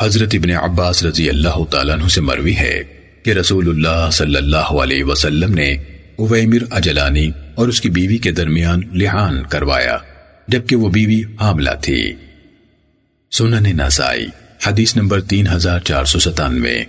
حضرت ابن عباس رضی اللہ تعالیٰ عنہ سے مروی ہے کہ رسول اللہ صلی اللہ علیہ وسلم نے اویمر اجلانی اور اس کی بیوی کے درمیان لحان کروایا، جبکہ وہ بیوی حاملہ تھی۔ سنن نسائی، حدیث نمبر تین ہزار چار سو ستانوے۔